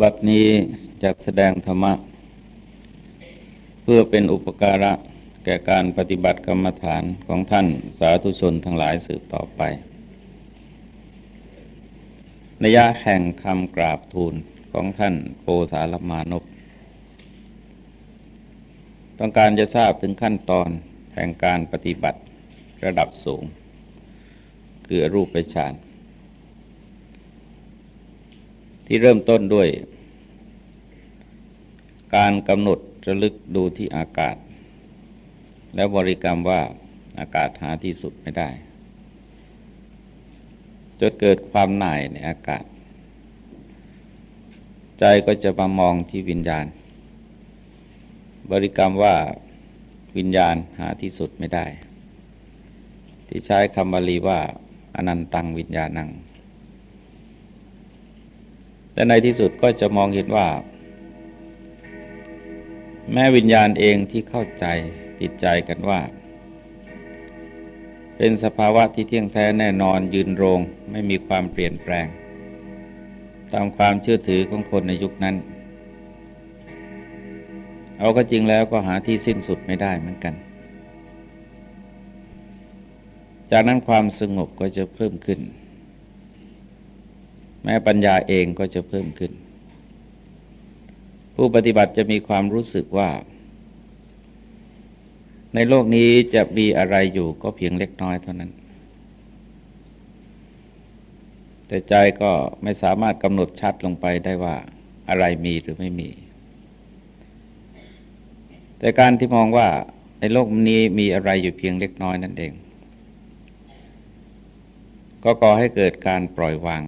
บัดนี้จักแสดงธรรมะ เพื่อเป็นอุปการะแก่การปฏิบัติกรรมฐานของท่านสาธุชนทั้งหลายสืบต่อไปนยะแห่งคำกราบทูลของท่านโพสารมานพต้องการจะทราบถึงขั้นตอนแห่งการปฏิบัติระดับสูง คือรูปฌาน ที่เริ่มต้นด้วย การกำหนดระลึกดูที่อากาศ แล้วบริกรรมว่าอากาศหาที่สุดไม่ได้จนเกิดความหน่ายในอากาศ ใจก็จะมามองที่วิญญาณ บริกรรมว่าวิญญาณหาที่สุดไม่ได้ ที่ใช้คำบาลีว่า อนันตังวิญญาณัง และในที่สุดก็จะมองเห็นว่า แม้วิญญาณเองที่เข้าใจติดใจกันว่า เป็นสภาวะที่เที่ยงแท้แน่นอนยืนโรงไม่มีความเปลี่ยนแปลง ตามความเชื่อถือของคนในยุคนั้น เอาก็จริงแล้วก็หาที่สิ้นสุดไม่ได้เหมือนกัน จากนั้นความสงบก็จะเพิ่มขึ้น แม้ปัญญาเองก็จะเพิ่มขึ้น ผู้ปฏิบัติจะมีความรู้สึกว่า ในโลกนี้จะมีอะไรอยู่ก็เพียงเล็กน้อยเท่านั้น แต่ใจก็ไม่สามารถกำหนดชัดลงไปได้ว่าอะไรมีหรือไม่มี แต่การที่มองว่าในโลกนี้มีอะไรอยู่เพียงเล็กน้อยนั่นเอง ก็ก่อให้เกิดการปล่อยวาง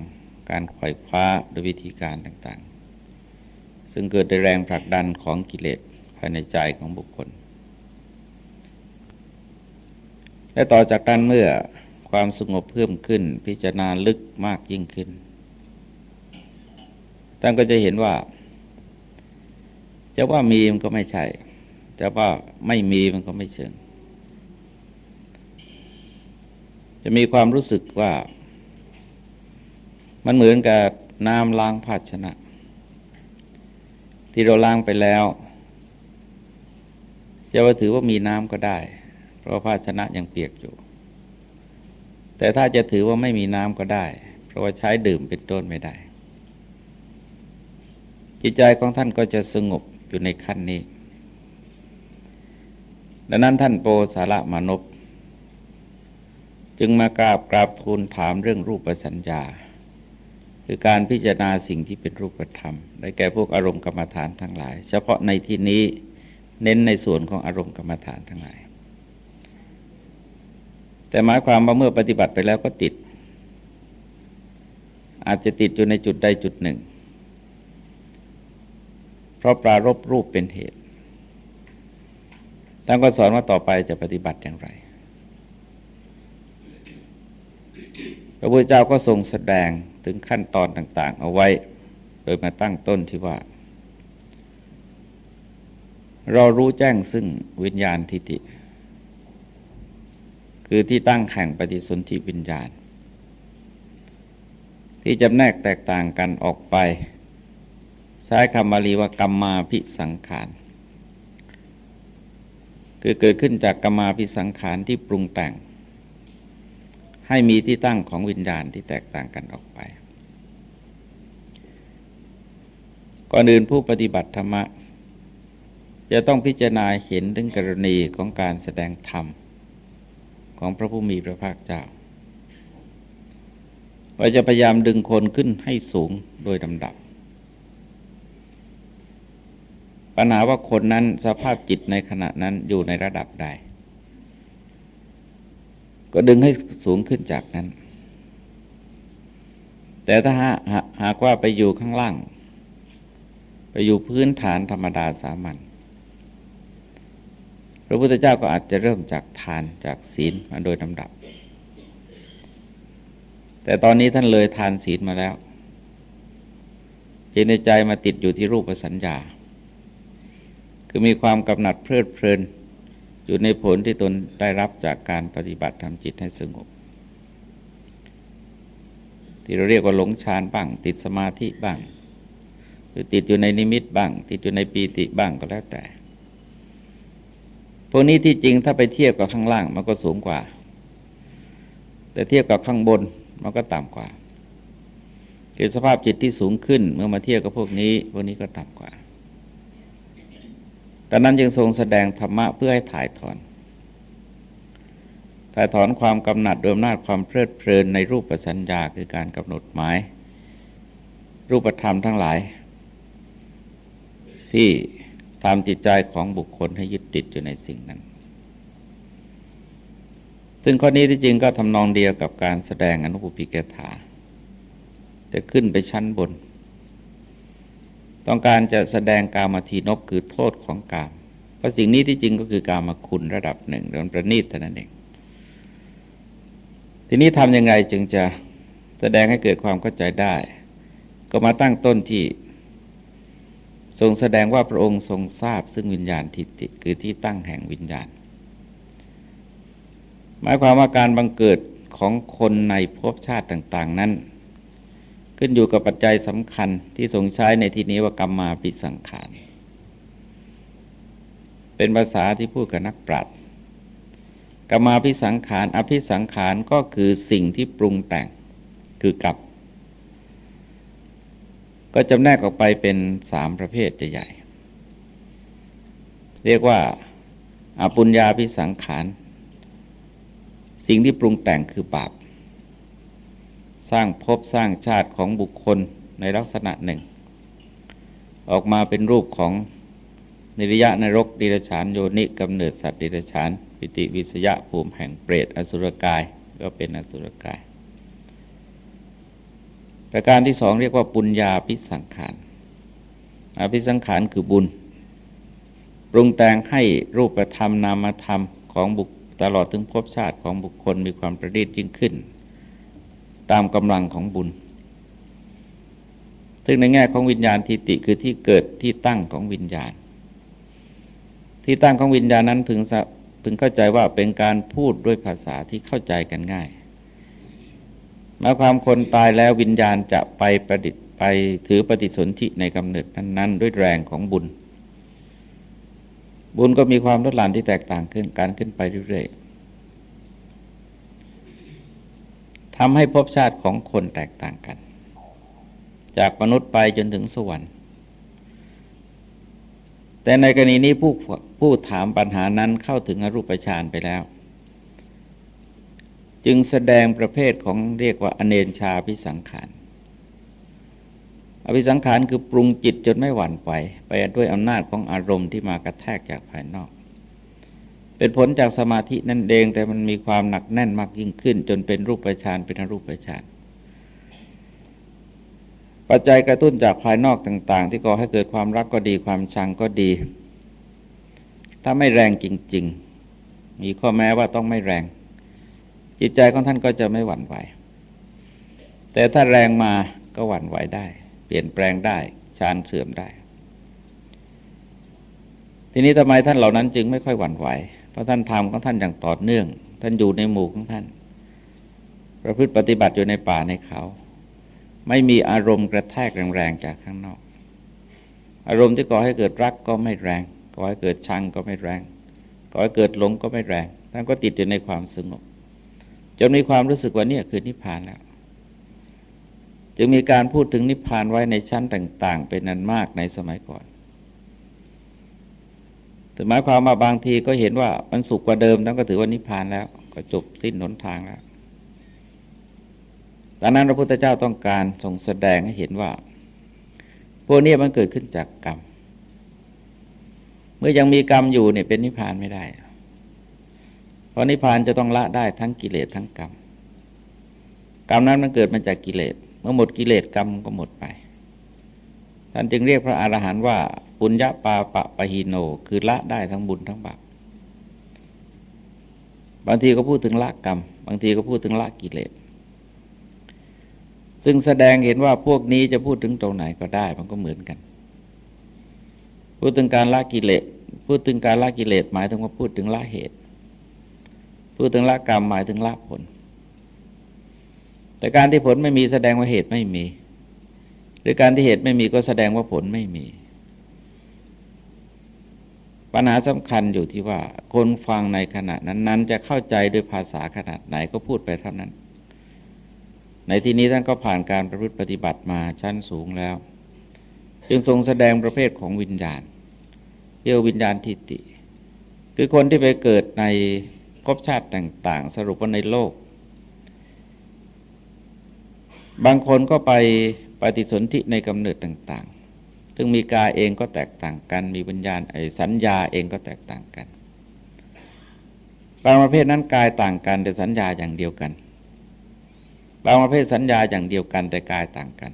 การขว่คว้าด้วยวิธีการต่างๆ ซึ่งเกิดด้วยแรงผลักดันของกิเลสภายในใจของบุคคล และต่อจากนั้นเมื่อความสงบเพิ่มขึ้นพิจารณาลึกมากยิ่งขึ้นท่านก็จะเห็นว่า จะว่ามีมันก็ไม่ใช่ จะว่าไม่มีมันก็ไม่เชิง จะมีความรู้สึกว่า มันเหมือนกับน้ำล้างภาชนะ ที่เราล้างไปแล้ว จะว่าถือว่ามีน้ำก็ได้ เพราะภาชนะยังเปียกอยู่ แต่ถ้าจะถือว่าไม่มีน้ำก็ได้ เพราะว่าใช้ดื่มเป็นต้นไม่ได้ จิตใจของท่านก็จะสงบอยู่ในขั้นนี้ ดังนั้นท่านโปสาระมานพจึงมากราบกราบทูลถามเรื่องรูปสัญญา คือการพิจารณาสิ่งที่เป็นรูปธรรม ได้แก่พวกอารมณ์กรรมฐานทั้งหลาย เฉพาะในที่นี้เน้นในส่วนของอารมณ์กรรมฐานทั้งหลาย แต่หมายความว่าเมื่อปฏิบัติไปแล้วก็ติด อาจจะติดอยู่ในจุดใดจุดหนึ่ง เพราะปรารบรูปเป็นเหตุท่านก็สอนว่าต่อไปจะปฏิบัติอย่างไร พระพุทธเจ้าก็ทรงแสดง ถึงขั้นตอนต่าง ๆ เอาไว้ โดยมาตั้งต้นที่ว่า เรารู้แจ้งซึ่งวิญญาณทิฏฐิคือที่ตั้งแข่งปฏิสนธิวิญญาณ ที่จำแนกแตกต่างกันออกไป ใช้คำบาลีว่ากรรมาพิสังขารคือเกิดขึ้นจากกรรมาพิสังขารที่ปรุงแต่ง ให้มีที่ตั้งของวิญญาณที่แตกต่างกันออกไป ก่อนอื่นผู้ปฏิบัติธรรมะ จะต้องพิจารณาเห็นถึงกรณีของการแสดงธรรม ของพระผู้มีพระภาคเจ้า ว่าจะพยายามดึงคนขึ้นให้สูงโดยลำดับ ปัญหาว่าคนนั้นสภาพจิตในขณะนั้นอยู่ในระดับใด ก็ดึงให้สูงขึ้นจากนั้น แต่ถ้าหากว่าไปอยู่ข้างล่าง ไปอยู่พื้นฐานธรรมดาสามัญพระพุทธเจ้าก็อาจจะเริ่มจากทานจากศีลมาโดยลำดับ แต่ตอนนี้ท่านเลยทานศีลมาแล้วจิตในใจมาติดอยู่ที่รูปสัญญา คือมีความกำหนัดเพลิดเพลิน อยู่ในผลที่ตนได้รับจากการปฏิบัติทำจิตให้สงบ ที่เราเรียกว่าหลงฌานบ้าง ติดสมาธิบ้างคือติดอยู่ในนิมิตบ้าง ติดอยู่ในปีติบ้างก็แล้วแต่ พวกนี้ที่จริงถ้าไปเทียบกับข้างล่างมันก็สูงกว่า แต่เทียบกับข้างบนมันก็ต่ำกว่าคือสภาพจิตที่สูงขึ้นเมื่อมาเทียบกับพวกนี้ พวกนี้ก็ต่ำกว่า ดังนั้นจึงทรงแสดงธรรมะเพื่อให้ถ่ายถอน ถ่ายถอนความกำหนัดโดยอำนาจความเพลิดเพลินในรูปสัญญาคือการกำหนดหมาย รูปธรรมทั้งหลาย ที่ทำจิตใจของบุคคลให้ยึดติดอยู่ในสิ่งนั้น ซึ่งข้อนี้ที่จริงก็ทำนองเดียวกับการแสดงอนุปุพิกถาแต่ขึ้นไปชั้นบน ต้องการจะแสดงกามาทีนกคือโทษของกาม เพราะสิ่งนี้ที่จริงก็คือกามาคุณระดับหนึ่งเรื่องประณีตเท่านั้นเอง ทีนี้ทำยังไงจึงจะแสดงให้เกิดความเข้าใจได้ ก็มาตั้งต้นที่ ทรงแสดงว่าพระองค์ทรงทราบ ซึ่งวิญญาณทิฏฐิคือที่ตั้งแห่งวิญญาณ หมายความว่าการบังเกิดของคนในภพชาติต่าง ๆ นั้น ขึ้นอยู่กับปัจจัยสำคัญที่ทรงใช้ในที่นี้ว่ากรรมมาปิสังขาร เป็นภาษาที่พูดกับนักปราชญ์กรรมาพิสังขาร อภิสังขารก็คือสิ่งที่ปรุงแต่งคือกับก็จำแนกออกไปเป็นสามประเภทใหญ่ๆเรียกว่าอาปุญญาพิสังขาร สิ่งที่ปรุงแต่งคือบาป สร้างภพสร้างชาติของบุคคลในลักษณะหนึ่ง ออกมาเป็นรูปของนิรยะนรกดิรชานโยนิกำเนิดสัตว์ดิรชาน ปิติวิสยะภูมิแห่งเปรตอสุรกายก็เป็นอสุรกาย ประการที่สองเรียกว่าปุญญาพิสังขารอภิสังขารคือบุญ ปรุงแต่งให้รูปธรรมนามธรรมของบุคตลอดถึงภพชาติของบุคคลมีความประณีตยิ่งขึ้น ตามกำลังของบุญ ซึ่งในแง่ของวิญญาณทิฏฐิคือที่เกิดที่ตั้งของวิญญาณ ที่ตั้งของวิญญาณนั้นพึงพึงเข้าใจว่าเป็นการพูดด้วยภาษาที่เข้าใจกันง่ายหมายความคนตายแล้ววิญญาณจะไปประดิษฐ์ไปถือปฏิสนธิในกำเนิดนั้น ๆ ด้วยแรงของบุญ บุญก็มีความลดหลั่นที่แตกต่างขึ้นการขึ้นไปเรื่อยๆ ทำให้ภพชาติของคนแตกต่างกัน จากมนุษย์ไปจนถึงสวรรค์ แต่ในกรณีนี้ผู้ผู้ถามปัญหานั้นเข้าถึงอรูปฌานไปแล้ว จึงแสดงประเภทของเรียกว่า อเนนชาพิสังขารอภิสังขารคือปรุงจิตจนไม่หวั่นไหวไปด้วยอำนาจของอารมณ์ที่มากระแทกจากภายนอก เป็นผลจากสมาธินั่นเองแต่มันมีความหนักแน่นมากยิ่งขึ้น จนเป็นรูปฌานเป็นอรูปฌานปัจจัยกระตุ้นจากภายนอกต่าง ๆ ที่ก่อให้เกิดความรักก็ดีความชังก็ดี ถ้าไม่แรงจริง ๆ มีข้อแม้ว่าต้องไม่แรง จิตใจของท่านก็จะไม่หวั่นไหว แต่ถ้าแรงมาก็หวั่นไหวได้ เปลี่ยนแปลงได้ฌานเสื่อมได้ ทีนี้ทำไมท่านเหล่านั้นจึงไม่ค่อยหวั่นไหว ราะท่านทำของท่านอย่างต่อเนื่อง ท่านอยู่ในหมู่ของท่าน ประพฤติปฏิบัติอยู่ในป่าในเขา ไม่มีอารมณ์กระแทกแรงๆจากข้างนอก อารมณ์ที่ก่อให้เกิดรักก็ไม่แรงก่อให้เกิดชังก็ไม่แรงก่อให้เกิดหลงก็ไม่แรงท่านก็ติดอยู่ในความสงบจนมีความรู้สึกว่านี่คือนิพพานแล้ว จึงมีการพูดถึงนิพพานไว้ในชั้นต่าง ๆ เป็นนันมากในสมัยก่อน แต่หมายความว่าบางทีก็เห็นว่ามันสุขกว่าเดิมทั้งก็ถือว่านิพพานแล้ว ก็จบสิ้นหนทางแล้วดังนั้นพระพุทธเจ้าต้องการทรงแสดงให้เห็นว่า พวกนี้มันเกิดขึ้นจากกรรม เมื่อยังมีกรรมอยู่เนี่ยเป็นนิพพานไม่ได้ เพราะนิพพานจะต้องละได้ทั้งกิเลสทั้งกรรม กรรมนั้นมันเกิดมาจากกิเลส เมื่อหมดกิเลสกรรมก็หมดไป ท่านจึงเรียกพระอรหันต์ว่า ปุญญาปาปะปะหิโน คือละได้ทั้งบุญทั้งบาปบางทีก็พูดถึงละกรรม บางทีก็พูดถึงละกิเลสซึ่งแสดงเห็นว่าพวกนี้จะพูดถึงตรงไหนก็ได้ มันก็เหมือนกัน พูดถึงการละกิเลสพูดถึงการละกิเลสหมายถึงว่าพูดถึงละเหตุ พูดถึงละกรรมหมายถึงละผล แต่การที่ผลไม่มีแสดงว่าเหตุไม่มี รือการที่เหตุไม่มีก็แสดงว่าผลไม่มี ปัญหาสำคัญอยู่ที่ว่า คนฟังในขณะนั้น ๆ จะเข้าใจด้วยภาษาขนาดไหนก็พูดไปเท่านั้น ในที่นี้ท่านก็ผ่านการประพฤติปฏิบัติมาชั้นสูงแล้ว จึงทรงแสดงประเภทของวิญญาณเรียกวิญญาณทิฏฐิคือคนที่ไปเกิดในภพชาติต่าง ๆ สรุปว่าในโลก บางคนก็ไป ปฏิสนธิในกำเนิดต่างๆ ซึ่งมีกายเองก็แตกต่างกัน มีวิญญาณไอ้สัญญาเองก็แตกต่างกันบางประเภทนั้นกายต่างกันแต่สัญญาอย่างเดียวกัน บางประเภทสัญญาอย่างเดียวกันแต่กายต่างกัน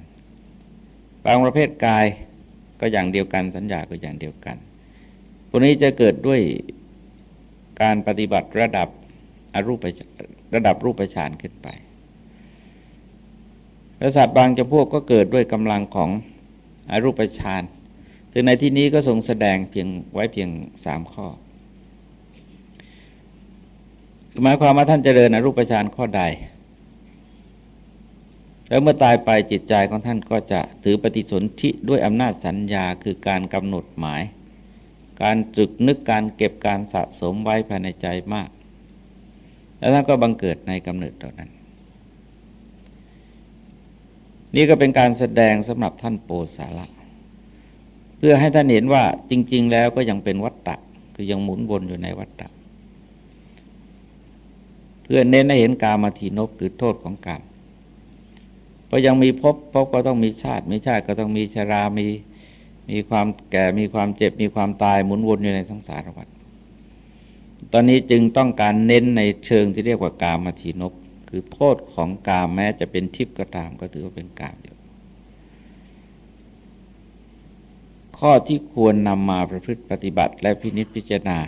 บางประเภทกายก็อย่างเดียวกัน สัญญาก็อย่างเดียวกันพวกนี้จะเกิดด้วยการปฏิบัติระดับอรูประดับรูปฌานขึ้นไป และสัตว์บางจำพวกก็เกิดด้วยกำลังของอรูปฌานซึ่งในที่นี้ก็ทรงแสดงเพียงไว้เพียงสามข้อหมายความว่าท่านเจริญอรูปฌานข้อใด แล้วเมื่อตายไปจิตใจของท่านก็จะถือปฏิสนธิด้วยอำนาจสัญญาคือการกำหนดหมาย การจึกนึกการเก็บการสะสมไว้ภายในใจมาก แล้วท่านก็บังเกิดในกำเนิดตอนนั้น นี่ก็เป็นการแสดงสำหรับท่านโปสาระเพื่อให้ท่านเห็นว่าจริง ๆ แล้วก็ยังเป็นวัฏฏะคือยังหมุนวนอยู่ในวัฏฏะเพื่อเน้นให้เห็นกามาทีนบคือโทษของกรรมเพราะยังมีพบพบก็ต้องมีชาติ มีชาติก็ต้องมีชรา มีมีความแก่มีความเจ็บ มีความตายหมุนวนอยู่ในสังสารวัฏตอนนี้จึงต้องการเน้นในเชิงที่เรียกว่ากามาทีนก คือโทษของกามแม้จะเป็นทิพย์ก็ตามก็ถือว่าเป็นกามอยู่ข้อที่ควรนำมาประพฤติปฏิบัติและพินิจพิจารณา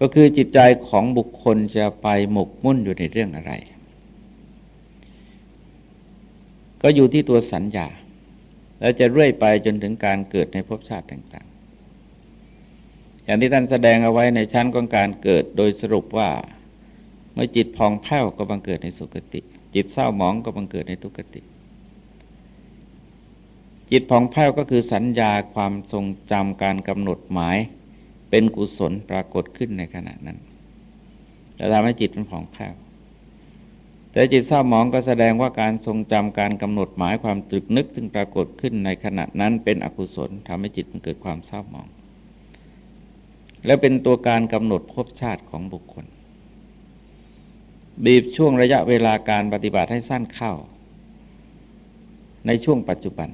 ก็คือจิตใจของบุคคลจะไปหมกมุ่นอยู่ในเรื่องอะไร ก็อยู่ที่ตัวสัญญา แล้วจะเรื่อยไปจนถึงการเกิดในภพชาติต่างๆอย่างที่ท่านแสดงเอาไว้ในชั้นของการเกิดโดยสรุปว่า เมื่อจิตพองแผ้วก็บังเกิดในสุคติ จิตเศร้าหมองก็บังเกิดในทุกติ จิตพองแผ้วก็คือสัญญาความทรงจำการกำหนดหมาย เป็นกุศลปรากฏขึ้นในขณะนั้นจะทำให้จิตมันผ่องแผ้วแต่จิตเศร้าหมองก็แสดงว่าการทรงจำการกำหนดหมายความตรึกนึกซึ่งปรากฏขึ้นในขณะนั้นเป็นอกุศลทำให้จิตมันเกิดความเศร้าหมอง และเป็นตัวการกำหนดภพชาติของบุคคล บีบช่วงระยะเวลาการปฏิบัติให้สั้นเข้า ในช่วงปัจจุบัน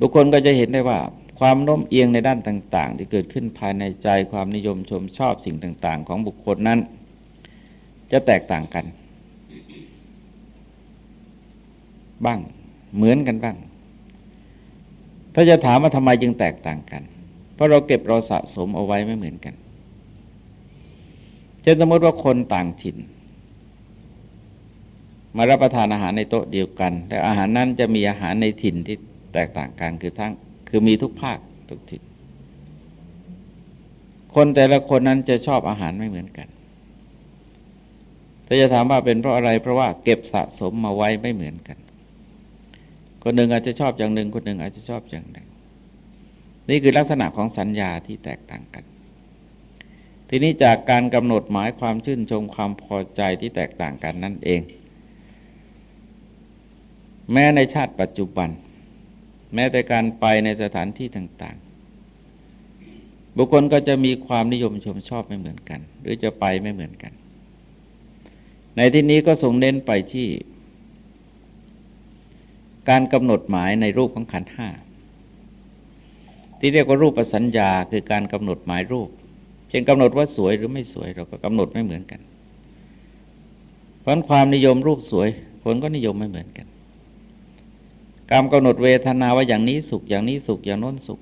บุคคลก็จะเห็นได้ว่า ความโน้มเอียงในด้านต่าง ๆ ที่เกิดขึ้นภายในใจความนิยมชมชอบสิ่งต่าง ๆ ของบุคคลนั้น จะแตกต่างกัน บ้างเหมือนกันบ้าง ถ้าจะถามว่าทำไมจึงแตกต่างกัน เพราะเราเก็บเราสะสมเอาไว้ไม่เหมือนกัน เช่นสมมติว่าคนต่างถิ่น มารับประทานอาหารในโต๊ะเดียวกัน แต่อาหารนั้นจะมีอาหารในถิ่นที่แตกต่างกันคือทั้งคือมีทุกภาคทุกถิ่น คนแต่ละคนนั้นจะชอบอาหารไม่เหมือนกันแต่จะถามว่าเป็นเพราะอะไรเพราะว่าเก็บสะสมมาไว้ไม่เหมือนกัน คนหนึ่งอาจจะชอบอย่างหนึ่งคนหนึ่งอาจจะชอบอย่างหนึ่ง นี่คือลักษณะของสัญญาที่แตกต่างกัน ทีนี้จากการกำหนดหมายความชื่นชมความพอใจที่แตกต่างกันนั่นเอง แม้ในชาติปัจจุบัน แม้แต่การไปในสถานที่ต่าง ๆ บุคคลก็จะมีความนิยมชมชอบไม่เหมือนกัน หรือจะไปไม่เหมือนกัน ในที่นี้ก็ทรงเน้นไปที่ การกำหนดหมายในรูปของขันห้าที่เรียกว่ารูปสัญญาคือการกำหนดหมายรูป ช่นกำหนดว่าสวยหรือไม่สวยเราก็กำหนดไม่เหมือนกัน เพราะความนิยมรูปสวย ผลก็นิยมไม่เหมือนกันการกำหนดเวทนาว่าอย่างนี้สุขอย่างนี้สุขอย่างโน้นสุข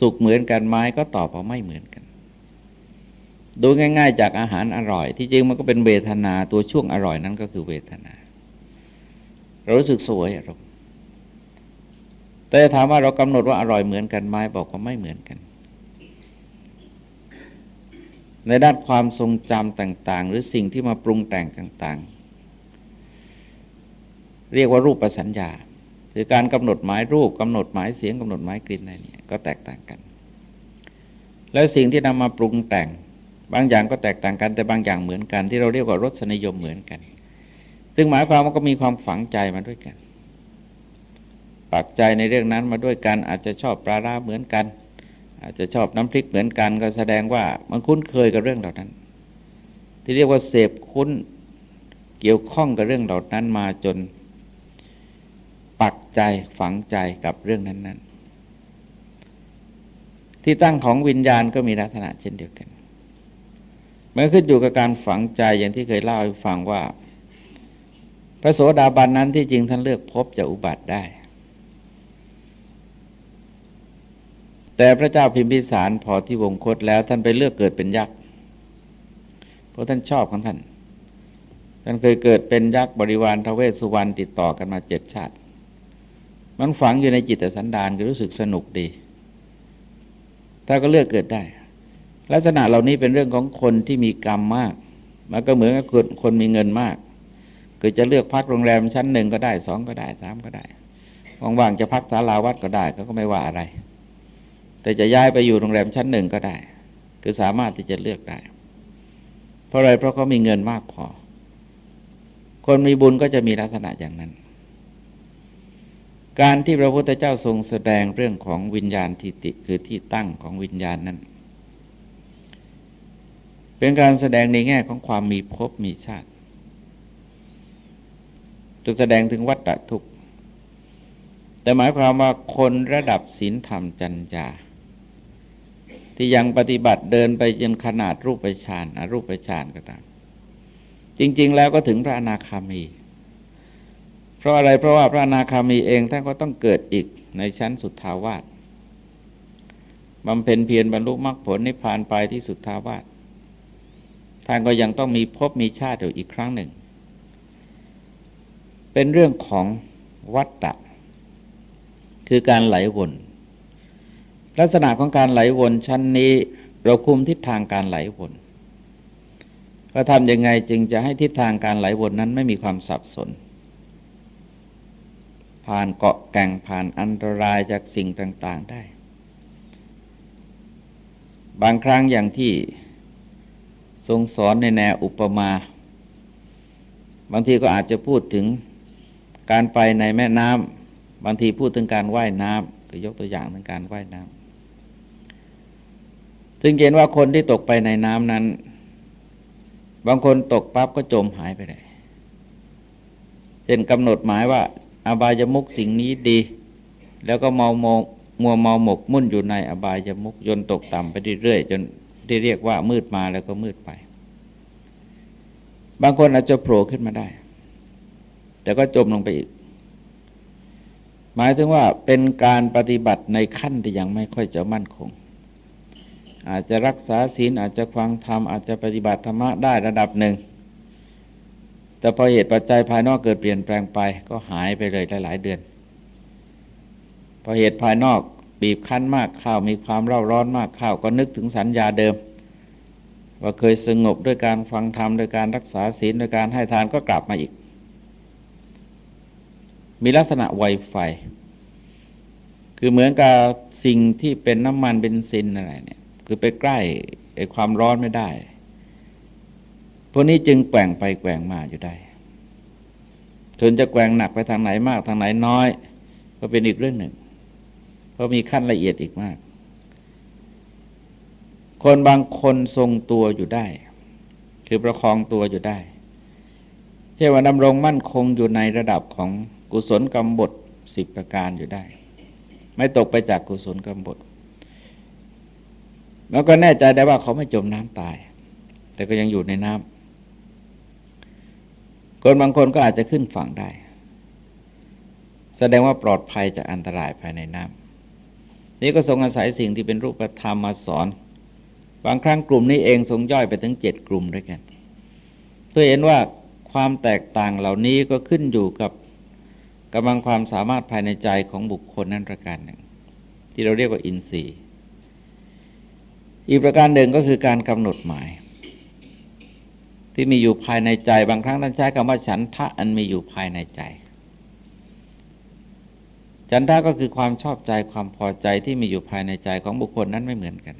สุขเหมือนกันไหมก็ตอบว่าไม่เหมือนกัน ดูง่าย ๆ จากอาหารอร่อย ที่จริงมันก็เป็นเวทนาตัวช่วงอร่อยนั้นก็คือเวทนา เรารู้สึกสวยอารมณ์แต่ถามว่าเรากำหนดว่าอร่อยเหมือนกันไหมบอกว่าไม่เหมือนกัน ในด้านความทรงจำต่าง ๆ หรือสิ่งที่มาปรุงแต่งต่าง ๆ เรียกว่ารูปประสัญญาคือการกำหนดหมายรูปกำหนดหมายเสียงกำหนดหมายกลิ่นอะไรเนี่ยก็แตกต่างกัน แล้วสิ่งที่นำมาปรุงแต่ง บางอย่างก็แตกต่างกันแต่บางอย่างเหมือนกัน ที่เราเรียกว่ารสนิยมเหมือนกัน ซึ่งหมายความว่าก็มีความฝังใจมาด้วยกัน ปักใจในเรื่องนั้นมาด้วยกันอาจจะชอบปลาราเหมือนกัน อาจจะชอบน้ำพริกเหมือนกันก็แสดงว่ามันคุ้นเคยกับเรื่องเหล่านั้น ที่เรียกว่าเสพคุ้นเกี่ยวข้องกับเรื่องเหล่านั้นมาจน ปักใจฝังใจกับเรื่องนั้น ๆ ที่ตั้งของวิญญาณก็มีลักษณะเช่นเดียวกันเมื่อขึ้นอยู่กับการฝังใจอย่างที่เคยเล่าให้ฟังว่า พระโสดาบันนั้นที่จริงท่านเลือกพบจะอุบัติได้ แต่พระเจ้าพิมพิสารพอที่วงคตแล้ว ท่านไปเลือกเกิดเป็นยักษ์เพราะท่านชอบของท่าน ท่านเคยเกิดเป็นยักษ์บริวารทเวสสุวรรณติดต่อกันมาเจ็ดชาติ มันฝังอยู่ในจิตสันดานก็รู้สึกสนุกดีถ้าก็เลือกเกิดได้ ลักษณะเหล่านี้เป็นเรื่องของคนที่มีกรรมมาก มันก็เหมือนกับคนคนมีเงินมากกิดจะเลือกพักโรงแรมชั้นหนึ่งก็ได้สองก็ได้สามก็ได้ว่างๆจะพักศาลาวัดก็ได้เขาก็ไม่ว่าอะไร แต่จะย้ายไปอยู่โรงแรมชั้นหนึ่งก็ได้ คือสามารถที่จะเลือกได้ เพราะอะไรเพราะเขามีเงินมากพอ คนมีบุญก็จะมีลักษณะอย่างนั้น การที่พระพุทธเจ้าทรงแสดงเรื่องของวิญญาณทิติคือที่ตั้งของวิญญาณนั้น เป็นการแสดงในแง่ของความมีภพมีชาติจะแสดงถึงวัฏทุกข์แต่หมายความว่าคนระดับศีลธรรมจัญญา ที่ยังปฏิบัติเดินไปจนขนาดรูปไปฌานอรูปไปฌานก็ตาม จริง ๆ แล้วก็ถึงพระอนาคามี เพราะอะไรเพราะว่าพระอนาคามีเองท่านก็ต้องเกิดอีกในชั้นสุดทาวาสบำเพ็ญเพียรบรรลุมรรคผลนิพพานไปที่สุดทาวาสท่านก็ยังต้องมีพบมีชาติอยู่อีกครั้งหนึ่ง เป็นเรื่องของวัตตะคือการไหลวน ลักษณะของการไหลวนชั้นนี้ เราคุมทิศทางการไหลวนเราทำยังไงจึงจะให้ทิศทางการไหลวนนั้นไม่มีความสับสน ผ่านเกาะแก่งผ่านอันตรายจากสิ่งต่าง ๆได้ บางครั้งอย่างที่ทรงสอนในแนวอุปมา บางทีก็อาจจะพูดถึงการไปในแม่น้ำบางทีพูดถึงการว่ายน้ำก็ยกตัวอย่างถึงการว่ายน้ำ ซึ่งเห็นว่าคนที่ตกไปในน้ำนั้น บางคนตกปั๊บก็จมหายไปเลยเช่นกำหนดหมายว่า อบายมุกสิ่งนี้ดี แล้วก็เมาโมมัวเมาหมกมุ่นอยู่ในอบายมุกจนตกต่ำไปเรื่อยๆจนที่เรียกว่ามืดมาแล้วก็มืดไป บางคนอาจจะโผล่ขึ้นมาได้ แต่ก็จมลงไปอีก หมายถึงว่าเป็นการปฏิบัติในขั้นที่ยังไม่ค่อยจะมั่นคง อาจจะรักษาศีลอาจจะฟังธรรมอาจจะปฏิบัติธรรมะได้ระดับหนึ่ง แต่พอเหตุปัจจัยภายนอกเกิดเปลี่ยนแปลงไปก็หายไปเลยหลายๆเดือน พอเหตุภายนอกบีบคั้นมากข้าวมีความเร่าร้อนมากข้าวก็นึกถึงสัญญาเดิม ว่าเคยสงบด้วยการฟังธรรมโดยการรักษาศีลโดยการให้ทานก็กลับมาอีก มีลักษณะไวไฟ คือเหมือนกับสิ่งที่เป็นน้ำมันเป็นซินอะไรเนี่ย คือไปใกล้ไอ้ความร้อนไม่ได้พวกนี้จึงแกว่งไปแกว่งมาอยู่ได้ส่วนจะแกว่งหนักไปทางไหนมากทางไหนน้อย ก็เป็นอีกเรื่องหนึ่ง เพราะมีขั้นละเอียดอีกมาก คนบางคนทรงตัวอยู่ได้ คือประคองตัวอยู่ได้เช่นว่าดำรงมั่นคงอยู่ในระดับของกุศลกรรมบทสิบประการอยู่ได้ ไม่ตกไปจากกุศลกรรมบท แล้วก็แน่ใจได้ว่าเขาไม่จมน้ำตาย แต่ก็ยังอยู่ในน้ำคนบางคนก็อาจจะขึ้นฝั่งได้ แสดงว่าปลอดภัยจากอันตรายภายในน้ำนี่ก็ทรงอาศัยสิ่งที่เป็นรูปธรรมมาสอน บางครั้งกลุ่มนี้เองทรงย่อยไปถึงเจ็ดกลุ่มด้วยกันเพื่อเห็นว่าความแตกต่างเหล่านี้ก็ขึ้นอยู่กับกำลังความสามารถภายในใจของบุคคลนั้นประการหนึ่ง ที่เราเรียกว่าอินทรีย์ อีกประการหนึ่งก็คือการกำหนดหมาย ที่มีอยู่ภายในใจบางครั้งท่านใช้คำว่าฉันทะอันมีอยู่ภายในใจจันทะก็คือความชอบใจความพอใจที่มีอยู่ภายในใจของบุคคลนั้นไม่เหมือนกัน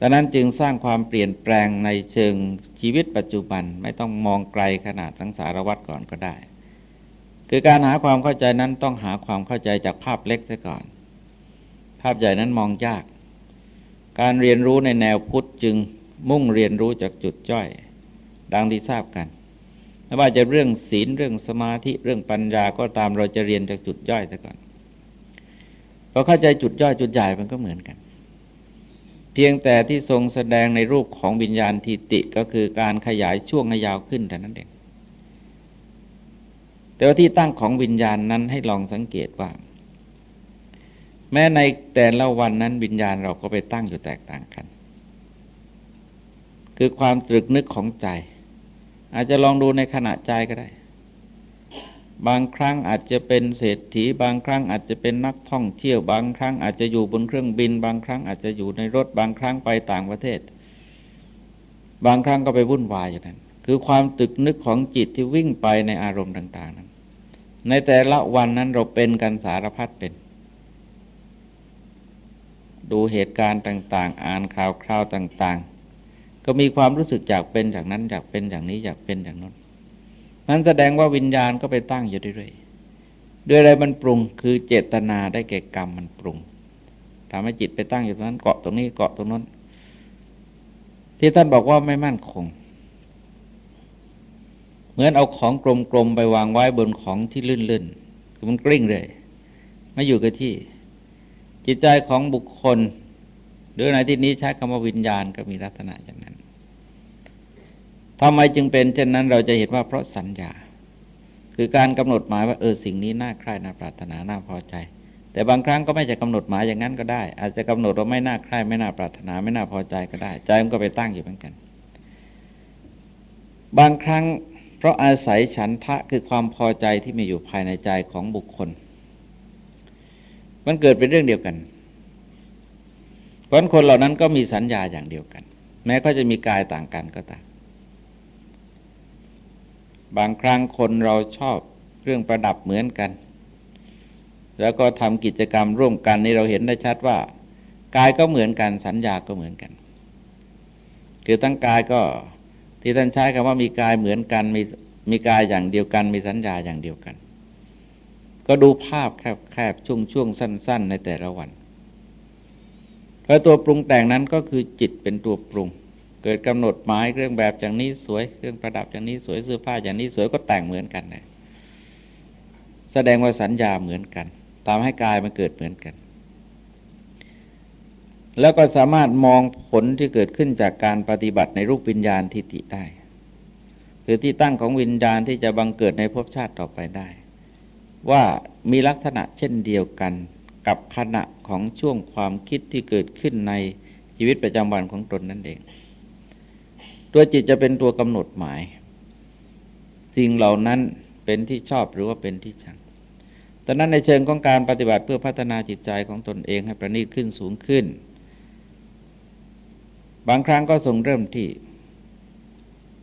ดังนั้นจึงสร้างความเปลี่ยนแปลงในเชิงชีวิตปัจจุบันไม่ต้องมองไกลขนาดสังสารวัตรก่อนก็ได้ คือการหาความเข้าใจนั้นต้องหาความเข้าใจจากภาพเล็กซะก่อน ภาพใหญ่นั้นมองยาก การเรียนรู้ในแนวพุทธจึงมุ่งเรียนรู้จากจุดย่อย ดังที่ทราบกันไม่ว่าจะเรื่องศีลเรื่องสมาธิเรื่องปัญญาก็ตามเราจะเรียนจากจุดย่อยซะก่อนพอเข้าใจจุดย่อยจุดใหญ่มันก็เหมือนกัน เพียงแต่ที่ทรงแสดงในรูปของวิญญาณทิติก็คือการขยายช่วงให้ยาวขึ้นแต่นั้นเองแต่ว่าที่ตั้งของวิญญาณนั้นให้ลองสังเกตว่า แม้ในแต่ละวันนั้นวิญญาณเราก็ไปตั้งอยู่แตกต่างกัน คือความตรึกนึกของใจ อาจจะลองดูในขณะใจก็ได้ บางครั้งอาจจะเป็นเศรษฐี บางครั้งอาจจะเป็นนักท่องเที่ยว บางครั้งอาจจะอยู่บนเครื่องบิน บางครั้งอาจจะอยู่ในรถ บางครั้งไปต่างประเทศ บางครั้งก็ไปวุ่นวายอยู่นั้น คือความตึกนึกของจิตที่วิ่งไปในอารมณ์ต่าง ๆ นั้น ในแต่ละวันนั้นเราเป็นกันสารพัดเป็น ดูเหตุการณ์ต่าง ๆ อ่านข่าวคราวต่าง ๆ ก็มีความรู้สึกอยากเป็นจากนั้นอยากเป็นอย่างนี้อยากเป็นอย่างนั้นนั้นแสดงว่าวิญญาณก็ไปตั้งอยู่เรื่อยๆด้วยอะไรมันปรุงคือเจตนาได้แก่กรรมมันปรุงทำให้จิตไปตั้งอยู่ตรงนั้นเกาะตรงนี้เกาะตรงนั้น ที่ท่านบอกว่าไม่มั่นคง เหมือนเอาของกลมๆไปวางไว้บนของที่ลื่นๆคือมันกลิ้งเลยไม่อยู่กับที่ จิตใจของบุคคล หรือในที่นี้ใช้คำว่าวิญญาณก็มีลักษณะอย่างนั้นทำไมจึงเป็นเช่นนั้นเราจะเห็นว่าเพราะสัญญา คือการกำหนดหมายว่าเออสิ่งนี้น่าใคร่น่าปรารถนาน่าพอใจ แต่บางครั้งก็ไม่จะกำหนดหมายอย่างนั้นก็ได้ อาจจะกำหนดว่าไม่น่าใคร่ไม่น่าปรารถนาไม่น่าพอใจก็ได้ ใจมันก็ไปตั้งอยู่เหมือนกัน บางครั้งเพราะอาศัยฉันทะคือความพอใจที่มีอยู่ภายในใจของบุคคล มันเกิดเป็นเรื่องเดียวกัน เพราะคนเหล่านั้นก็มีสัญญาอย่างเดียวกัน แม้ก็จะมีกายต่างกันก็ตาม บางครั้งคนเราชอบเรื่องประดับเหมือนกัน แล้วก็ทำกิจกรรมร่วมกันนี่เราเห็นได้ชัดว่ากายก็เหมือนกันสัญญาก็เหมือนกัน คือตั้งกายก็ที่ท่านใช้คำว่ามีกายเหมือนกันมีมีกายอย่างเดียวกัน มีสัญญาอย่างเดียวกัน ก็ดูภาพแคบแคบช่วงช่วงสั้น ๆ ในแต่ละวันเพราะตัวปรุงแต่งนั้นก็คือจิตเป็นตัวปรุง เกิดกำหนดหมายเครื่องแบบอย่างนี้สวยเครื่องประดับอย่างนี้สวยเสื้อผ้าอย่างนี้สวยก็แต่งเหมือนกันเลยแสดงว่าสัญญาเหมือนกันตามให้กายมันเกิดเหมือนกัน แล้วก็สามารถมองผลที่เกิดขึ้นจากการปฏิบัติในรูปวิญญาณทิฏฐิได้ คือที่ตั้งของวิญญาณที่จะบังเกิดในภพชาติต่อไปได้ ว่ามีลักษณะเช่นเดียวกันกับขณะของช่วงความคิดที่เกิดขึ้นในชีวิตประจำวันของตนนั่นเอง ตัวจิตจะเป็นตัวกำหนดหมาย สิ่งเหล่านั้นเป็นที่ชอบหรือว่าเป็นที่ชังต่นั้นในเชิงของการปฏิบัติเพื่อพัฒนาจิตใจของตนเองให้ประณีตขึ้นสูงขึ้น บางครั้งก็ทรงเริ่มที่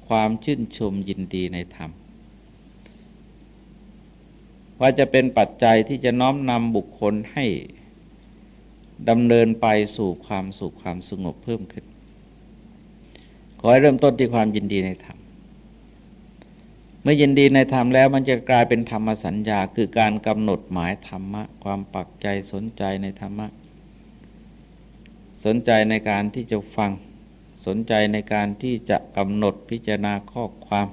ความชื่นชมยินดีในธรรม ว่าจะเป็นปัจจัยที่จะน้อมนำบุคคลให้ดำเนินไปสู่ความสุขความสงบเพิ่มขึ้น ขอให้เริ่มต้นที่ความยินดีในธรรม เมื่อยินดีในธรรมแล้วมันจะกลายเป็นธรรมสัญญา คือการกำหนดหมายธรรมะ ความปักใจสนใจในธรรมะ สนใจในการที่จะฟัง สนใจในการที่จะกำหนดพิจารณาข้อความ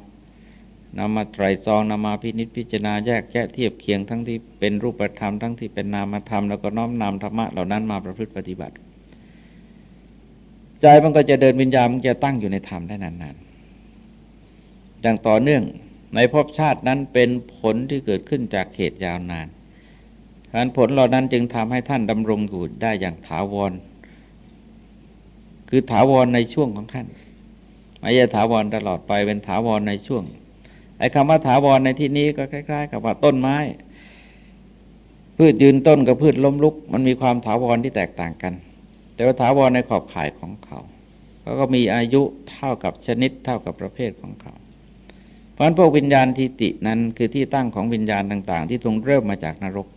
นำมาไตรซองนำมาพินิจพิจารณาแยกแยะเทียบเคียงทั้งที่เป็นรูปธรรมทั้งที่เป็นนามธรรมแล้วก็น้อมนำธรรมะเหล่านั้นมาประพฤติปฏิบัติ ใจมันก็จะเดินวิญญาณมันจะตั้งอยู่ในธรรมได้นานๆอย่างต่อเนื่องในภพชาตินั้นเป็นผลที่เกิดขึ้นจากเขตยาวนานการผลเหล่านั้นจึงทำให้ท่านดำรงอยู่ได้อย่างถาวร คือถาวรในช่วงของท่านไม่ใช่ถาวรตลอดไปเป็นถาวรในช่วง ไอ้คำว่าถาวรในที่นี้ก็คล้าย ๆ กับว่าต้นไม้ พืชยืนต้นกับพืชล้มลุก มันมีความถาวรที่แตกต่างกัน แต่ว่าถาวรในขอบข่ายของเขาเขาก็มีอายุเท่ากับชนิดเท่ากับประเภทของเขา เพราะนั้นพวกวิญญาณทิตินั้นคือที่ตั้งของวิญญาณต่าง ๆ ที่ทรงเริ่มมาจากนรก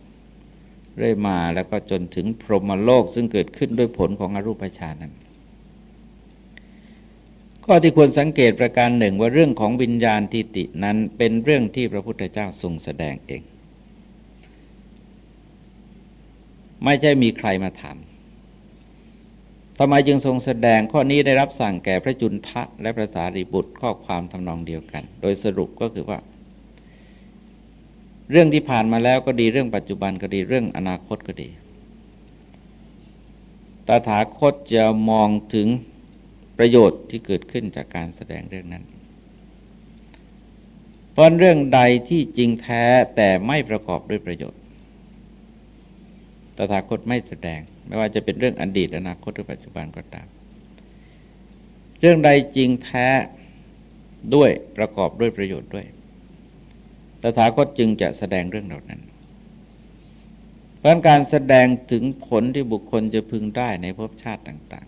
เรื่อยมาแล้วก็จนถึงพรหมโลกซึ่งเกิดขึ้นด้วยผลของอรูปฌานนั้น ข้อที่ควรสังเกตประการหนึ่งว่าเรื่องของวิญญาณทิตินั้นเป็นเรื่องที่พระพุทธเจ้าทรงแสดงเอง ไม่ใช่มีใครมาถามทำไมจึงทรงแสดงข้อนี้ได้รับสั่งแก่พระจุนทะและพระสารีบุตรข้อความทำนองเดียวกัน โดยสรุปก็คือว่า เรื่องที่ผ่านมาแล้วก็ดีเรื่องปัจจุบันก็ดีเรื่องอนาคตก็ดี ตถาคตจะมองถึง ประโยชน์ที่เกิดขึ้นจากการแสดงเรื่องนั้น เพราะเรื่องใดที่จริงแท้แต่ไม่ประกอบด้วยประโยชน์ตถาคตไม่แสดง ไม่ว่าจะเป็นเรื่องอดีตอนาคตหรือปัจจุบันก็ตาม เรื่องใดจริงแท้ด้วยประกอบด้วยประโยชน์ด้วย ตถาคตจึงจะแสดงเรื่องเหล่านั้น เพราะการแสดงถึงผลที่บุคคลจะพึงได้ในภพชาติต่าง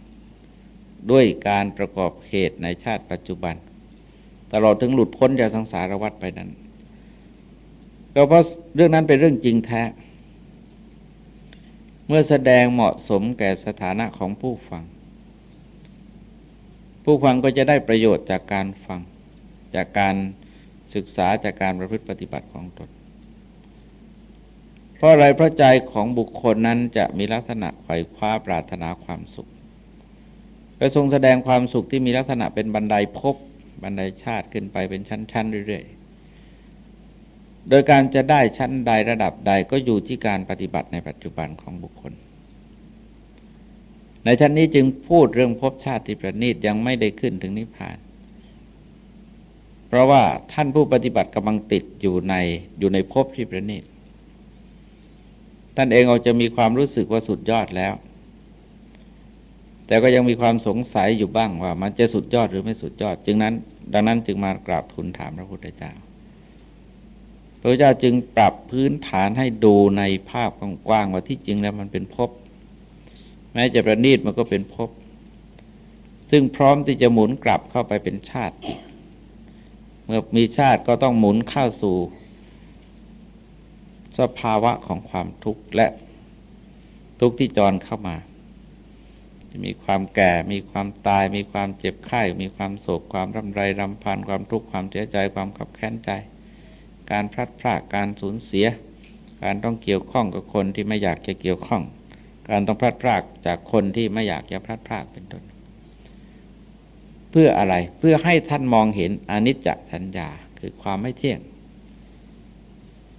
ด้วยการประกอบเหตุในชาติปัจจุบัน ตลอดถึงหลุดพ้นจากสังสารวัฏไปนั้น ก็เพราะเรื่องนั้นเป็นเรื่องจริงแท้ เมื่อแสดงเหมาะสมแก่สถานะของผู้ฟัง ผู้ฟังก็จะได้ประโยชน์จากการฟัง จากการศึกษาจากการประพฤติปฏิบัติของตนเพราะอะไรเพราะใจของบุคคลนั้นจะมีลักษณะไขว่คว้าปรารถนาความสุข ไปทรงแสดงความสุขที่มีลักษณะเป็นบันไดพบบันไดชาติขึ้นไปเป็นชั้น ๆ เรื่อยๆ โดยการจะได้ชั้นใดระดับใดก็อยู่ที่การปฏิบัติในปัจจุบันของบุคคล ในชั้นนี้จึงพูดเรื่องพบชาติที่ประณีตยังไม่ได้ขึ้นถึงนิพพาน เพราะว่าท่านผู้ปฏิบัติกำลังติดอยู่ในอยู่ในภพที่ประณีตท่านเองเอาจะมีความรู้สึกว่าสุดยอดแล้ว แต่ก็ยังมีความสงสัยอยู่บ้างว่า มันจะสุดยอดหรือไม่สุดยอด จึงนั้น ดังนั้นจึงมากราบทูลถามพระพุทธเจ้า พระพุทธเจ้าจึงปรับพื้นฐานให้ดูในภาพกว้างๆว่าที่จริงแล้วมันเป็นภพแม้จะประณีตมันก็เป็นภพซึ่งพร้อมที่จะหมุนกลับเข้าไปเป็นชาติ เมื่อมีชาติก็ต้องหมุนเข้าสู่ สภาวะของความทุกข์และทุกข์ที่จรเข้ามา มีความแก่ มีความตาย มีความเจ็บไข้ มีความโศก ความรำไรรำพัน ความทุกข์ ความเสียใจ ความขับแค้นใจ การพลัดพราก การสูญเสีย การต้องเกี่ยวข้องกับคนที่ไม่อยากจะเกี่ยวข้อง การต้องพลัดพรากจากคนที่ไม่อยากจะพลัดพรากเป็นต้น เพื่ออะไร เพื่อให้ท่านมองเห็นอนิจจสัญญา คือความไม่เที่ยง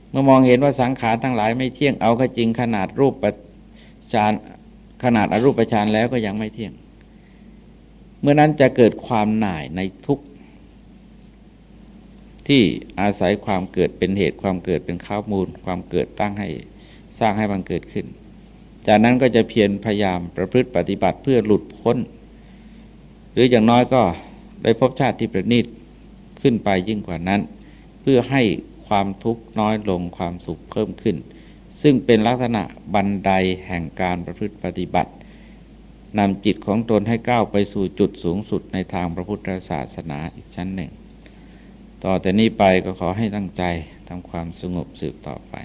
เมื่อมองเห็นว่าสังขารทั้งหลายไม่เที่ยง เอาก็จริงขนาดรูปปัจจาน ขนาดอรูปฌานแล้วก็ยังไม่เที่ยง เมื่อนั้นจะเกิดความหน่ายในทุกที่อาศัยความเกิดเป็นเหตุความเกิดเป็นข้าวมูล ความเกิดตั้งให้สร้างให้บังเกิดขึ้น จากนั้นก็จะเพียรพยายามประพฤติปฏิบัติเพื่อหลุดพ้น หรืออย่างน้อยก็ได้พบชาติที่ประณีตขึ้นไปยิ่งกว่านั้น เพื่อให้ความทุกข์น้อยลงความสุขเพิ่มขึ้น ซึ่งเป็นลักษณะบันไดแห่งการประพฤติปฏิบัตินำจิตของตนให้ก้าวไปสู่จุดสูงสุดในทางพระพุทธศาสนาอีกชั้นหนึ่ง ต่อแต่นี้ไปก็ขอให้ตั้งใจทำความสงบสืบต่อไป